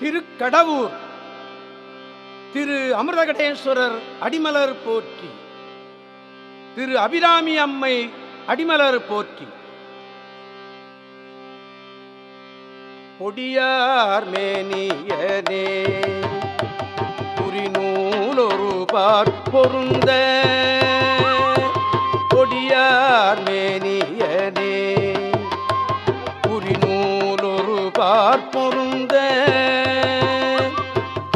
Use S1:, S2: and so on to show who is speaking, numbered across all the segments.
S1: திருக்கடவுர். திரு அமிர்தகடேஸ்வரர் அடிமலர் போற்றி. திரு அபிராமி அம்மை அடிமலர் போற்றி. பொடியார் மேனியனே குறிநூலொரு பார்ப்பொருந்த பொடியார் மேனியனே குறிநூலொரு பார்ப்பொருந்த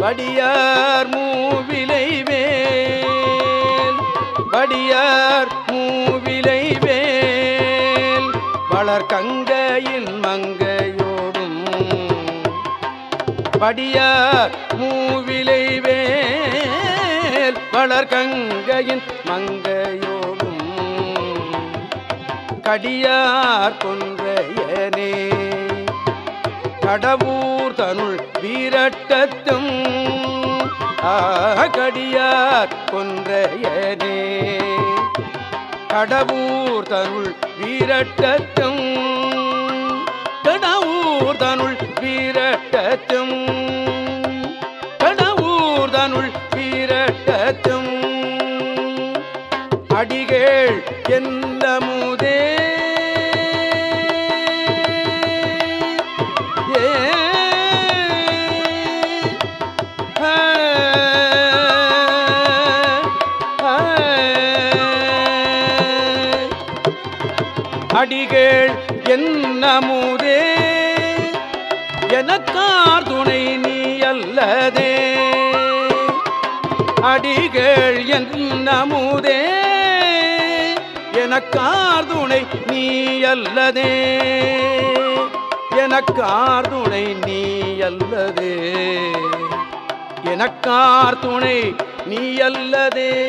S1: வடியார் மூவிலை வேல் வடியார் மூவிலை வேல் வளர்கங்கையின் மங்கையோடும். வடியார் மூவிலை வேல் வளர்கங்கையின் மங்கையோடும். கடியார் கொன்றையனே. கடவுர் வீரட்டத்தும் ஆகடியார் கொன்றையனே. கடவுர் தருள் வீரட்டத்தும் கடவுர் தனுள் வீரட்டத்தும் கடவுர் தனுள் வீரட்டத்தும். அடிகள் என் அடிகள் என்னமுதே? எனக்கார் துணை நீ அல்லதே. அடிகள் என்னமுதே? எனக்கார் துணை நீ அல்லதே. எனக்கார் துணை நீ அல்லதே. எனக்கார் துணை நீ அல்லதே.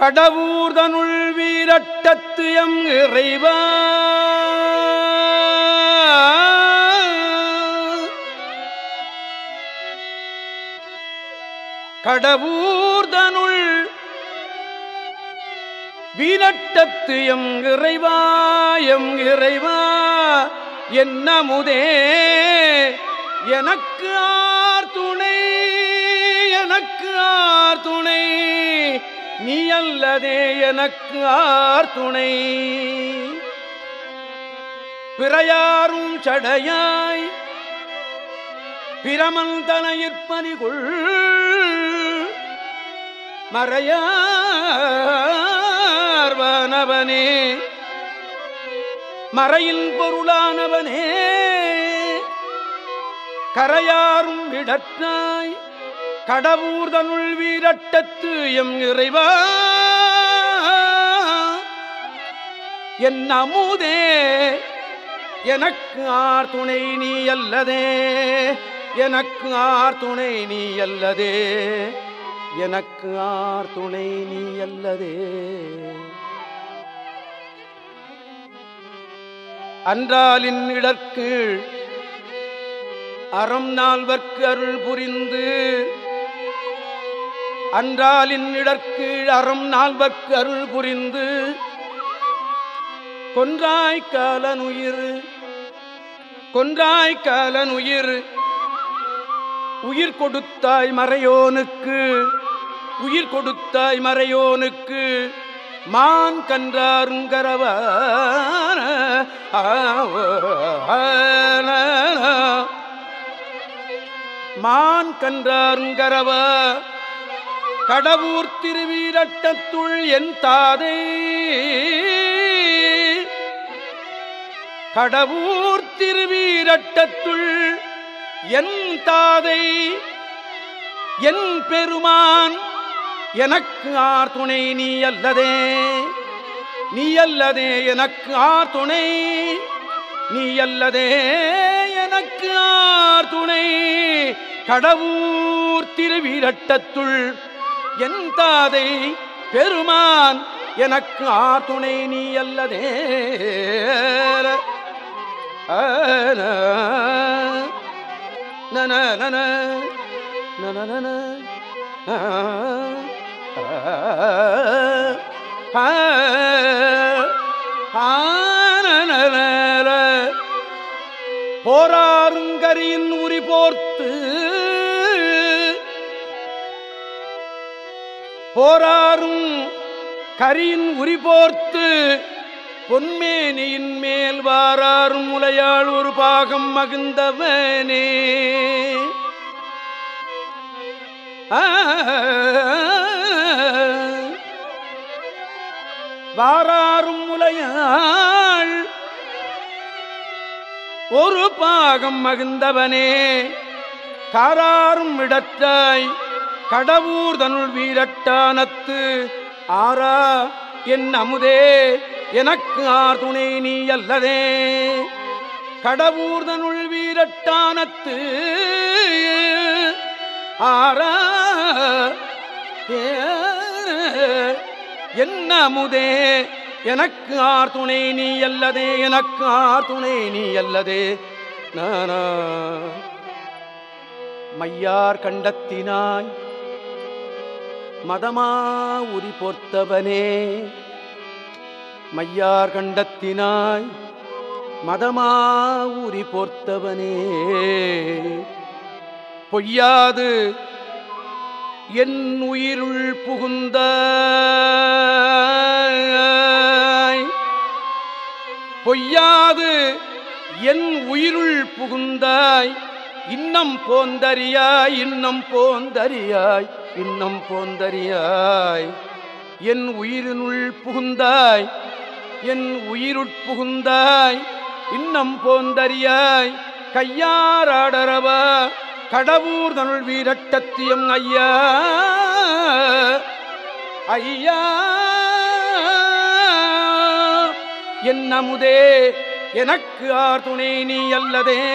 S1: கடவுர்தனுள் வீரட்டத்து எம் இறைவா. கடவுர்தனுள் வீரட்டத்து எம் இறைவா எம் இறைவா. என்னமுதே எனக்கு ஆர் துணை எனக்கு ஆர் துணை. நீ அல்லதே எனக்கு ஆர் துணை. பிறையாரும் சடையாய் பிரமன் தனையிற்பனிகுள் மறையார்வனவனே மறையின் பொருளானவனே. கரையாரும் இடற்றாய் கடவுர்தனுள் வீரட்டத்து எம் இறைவா. என் அமுதே எனக்கு ஆர் துணை நீ அல்லதே. எனக்கு ஆர் துணை நீ அல்லதே. எனக்கு ஆர் துணை நீ அல்லதே. அன்றாலின் இடற்கீழ் அறம் நால்வர்க்கு அருள் புரிந்து அன்றாலின் இடற்கீழ் அறம் நால்வர்க்கு அருள் புரிந்து கொன்றாய் காலனுயிர் உயிர் கொடுத்தாய் மறையோனுக்கு உயிர் கொடுத்தாய் மறையோனுக்கு. மான் கன்றாருங்கரவ மான் கன்றாருங்கரவ கடவுர் திருவீரட்டத்துள் என் தாதை கடவுர் திருவீரட்டத்துள் என் தாதை என் பெருமான் எனக்கு ஆர் துணை நீ அல்லதே. நீ அல்லதே எனக்கு ஆர் துணை. நீ அல்லதே எனக்கு ஆர் துணை. கடவுர் திருவீரட்டத்துள் என் தாதை பெருமான் எனக்கு ஆத்துணை நீ அல்லதே நன நன நன போராருங்கரியின் உரி போர்த்து போராறும் கரியின் உரி போர்த்து பொன்மேனியின் மேல் வாராறும் முலையாள் ஒரு பாகம் மகிழ்ந்தவனே. வாராறும் முலையாள் ஒரு பாகம் மகிழ்ந்தவனே. காராறும் இடத்தாய் கடவுர் தனுள் வீரட்டானத்து. ஆரா என் அமுதே எனக்கு ஆர் துணை நீ அல்லதே. கடவுர் தனுள் வீரட்டானத்து. ஆரா என்ன அமுதே எனக்கு ஆர் துணை நீ அல்லதே எனக்கு ஆர் துணை நீ அல்லதே. நானா மையார் கண்டத்தினாய் மதமா உரி பொர்த்தவனே. மையார் கண்டத்தினாய் மதமா உரி பொர்த்தவனே. பொய்யாது என் உயிருள் புகுந்த பொய்யாது என் உயிருள் புகுந்தாய். இன்னம் போந்தறியாய் இன்னம் போந்தறியாய் இன்னம் போந்தறியாய். என் உயிரினுள் புகுந்தாய் என் உயிருட்புகுந்தாய் இன்னம் போந்தறியாய். கையாராடரவா கடவுர் தனுள் வீரட்டத்தியம் ஐயா. ஐயா. என் அமுதே எனக்கு ஆர் துணை நீ அல்லதே.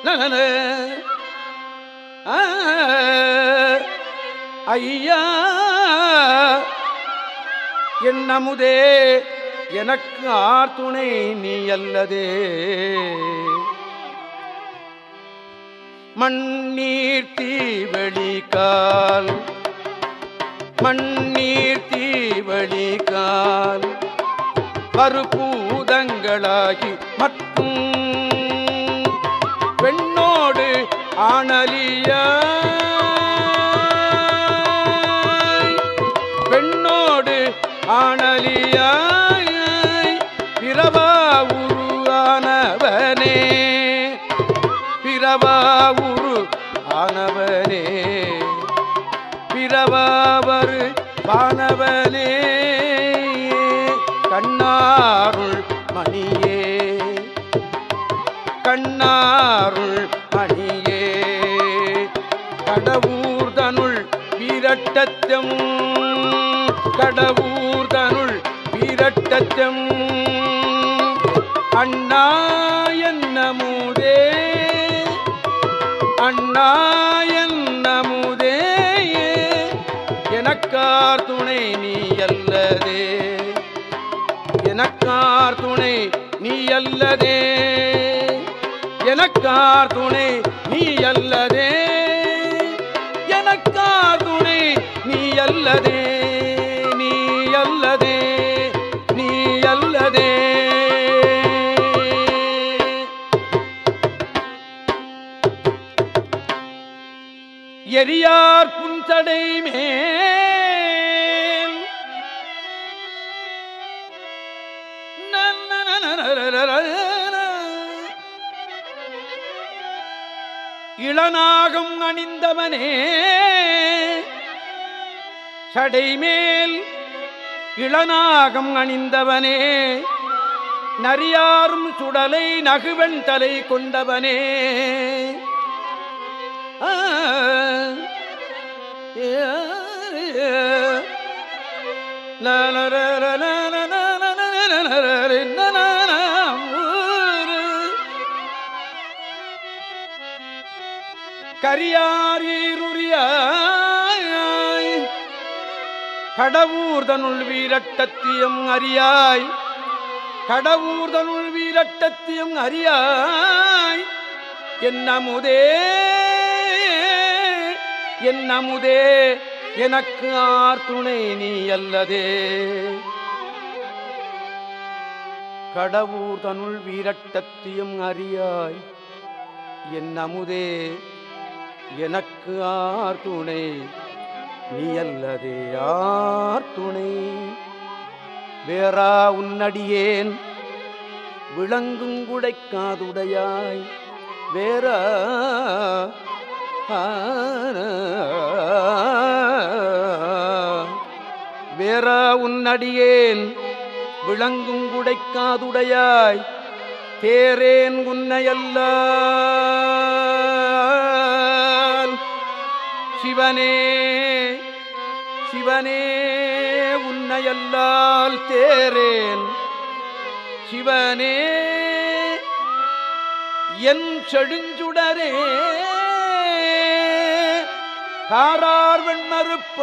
S1: Ah, ஐயா. என்னமுதே எனக்கு ஆர் துணை நீ அல்லதே. மண்ணீர் தீவழிகால் மண்ணீர் தீவழிகால் பருப்பூதங்களாகி மற்றும் ஆனலிய பெண்ணோடு ஆணலியாய். பிரபா உருவானவனே. பிரபா உரு ஆனவனே பிறவாவரு பானவனே கண்ணாருள் மணியே. கண்ணாருள் கடவுர் தனுள் வீரட்டத்தம் அண்ணா என்னமுதே அண்ணா என்னமுதே எனக்கார் துணை நீ அல்லதே. எனக்கார் துணை நீ அல்லதே. எனக்கார் துணை நீ அல்லதே. எரியார் புன்தடை மேல். இளநாகம் அணிந்தவனே. சடைமேல் இளநாகம் அணிந்தவனே. நரியாரும் சுடலை நகுவன் தலை கொண்டவனே. ஆ, ஏ, கரியாரீருரியாய் கடவுர்தனுள் வீரட்டத்தியம் அறியாய் கடவுர்தனுள் வீரட்டத்தியம் அறியாய் என்ன முதே என் அமுதே எனக்கு ஆர் துணை நீ அல்லதே. கடவுர் தனுள் வீரட்டத்தியம் அறியாய் என் அமுதே எனக்கு ஆர் துணை நீ அல்லதே. ஆர் துணை வேறா உன்னடியேன் விளங்குங்குடைக்காதுடையாய் வேற வேறா உன்னடியேன் விளங்கும் குடைக்காதுடையாய் தேரேன் உன்னையல்ல சிவனே சிவனே உன்னையல்லால் தேரேன் சிவனே என் செடுஞ்சுடரே காரார் வெண்மறுப்ப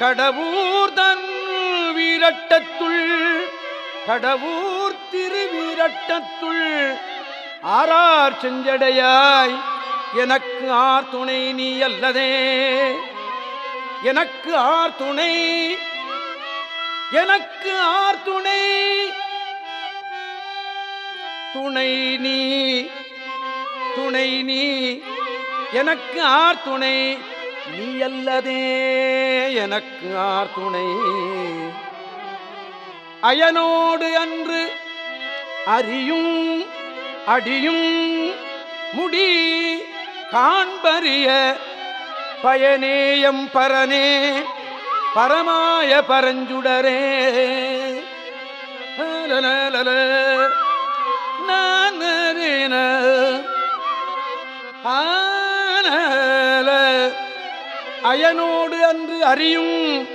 S1: கடவுர் தன் வீரட்டத்துள் கடவுர் திருவீரட்டத்துள் ஆறார் செஞ்சடையாய் எனக்கு ஆர் துணை நீ அல்லதே. எனக்கு ஆர் துணை எனக்கு ஆர் துணை துணை நீ துணை நீ. எனக்கு ஆர் துணை நீ அல்லதே எனக்கு ஆர் துணை அயனோடு அன்று அறியும் அடியும் முடி காண்பறிய பயனேயம் பரனே பரமாய பரஞ்சுடரே நான் நானரின, ஆனல. அயனோடு அன்று அறியும்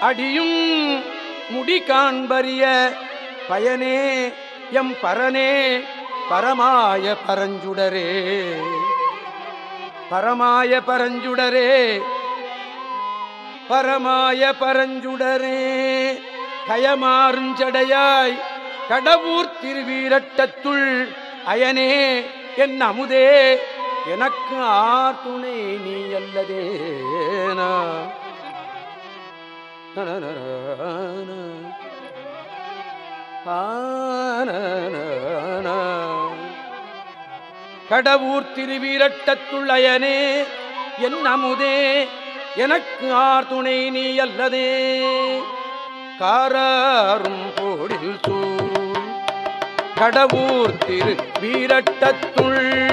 S1: அடியும் முடி காண்பறிய பயனே எம் பரனே பரமாய பரஞ்சுடரே. பரமாய பரஞ்சுடரே பரமாய பரஞ்சுடரே. கயமாறுஞ்சடையாய் கடவுர் திருவீரட்டத்துள் அயனே என் அமுதே. எனக்கு ஆத்துணை நீ அல்லதே கடவுர் திருவீரட்டத்துள்ளயனே என் அமுதே எனக்கு ஆர்துணை நீ அல்லதே. காரும் பொழில் சூழ் கடவுர் திரு வீரட்டத்துள்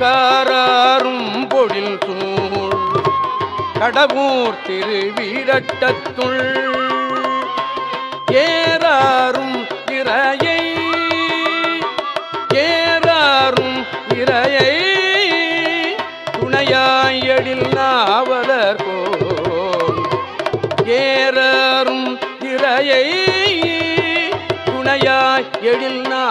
S1: காராரும் பொழில் தூள் கடவுர் திருவிரட்டத்துள். ஏறாரும் இறையை. ஏறாரும் இறையை. துணையாயடில் நாவலர் போல். ஏறாரும் இறையை. துணையாய் எழில் நாவலர்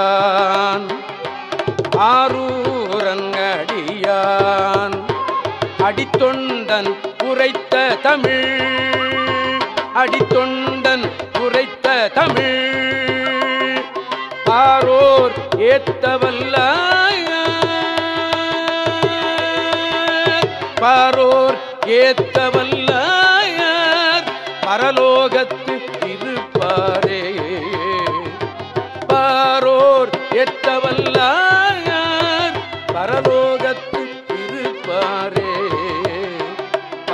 S1: அடியான். ஆரூரங்கடியான் அடித்தொண்டன் உரைத்த தமிழ். அடித்தொண்டன் உரைத்த தமிழ். ஆரோர் ஏத்தவல்ல பாரோர் ஏத்தவல்ல பரலோகத்து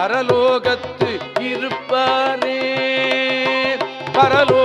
S1: பரலோகத்து இருப்பாரே. பரலோ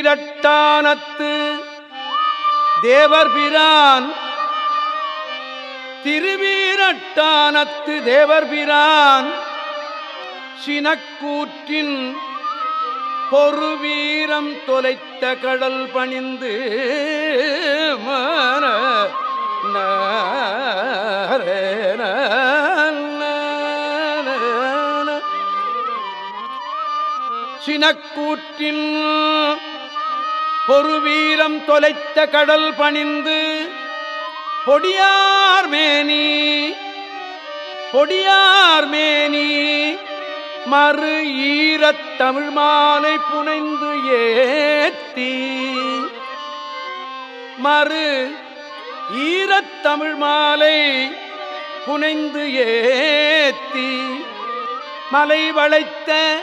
S1: திருவீரட்டானத்து தேவர் பிரான் திருவீரட்டானத்து தேவர் பிரான் சினக்கூற்றின் பொறு வீரம் தொலைத்த கடல் பணிந்து மன சினக்கூற்றின் பொறு வீரம் தொலைத்த கடல் பணிந்து பொடியார் மேனி பொடியார் மேனி. மறு ஈரத் தமிழ் மாலை புனைந்து ஏத்தி. மறு ஈரத் தமிழ் மாலை புனைந்து ஏத்தி. மலை வளைத்த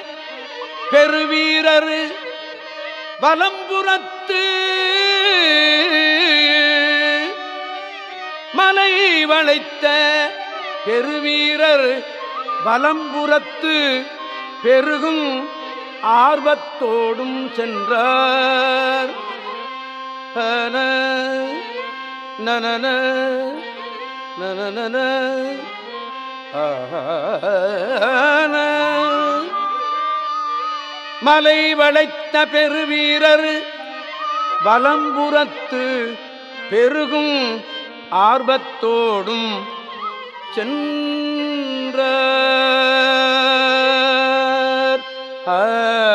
S1: பெருவீரர் வலம்புறத்து. மலை வளைத்த பெருவீரர் வலம்புறத்து. பெருகும் ஆர்வத்தோடும் சென்றார். நன நனன நனன மலை வளைத்த பெருவீரர் வலம்புறத்து பெருகும் ஆர்வத்தோடும் சென்ற 哎。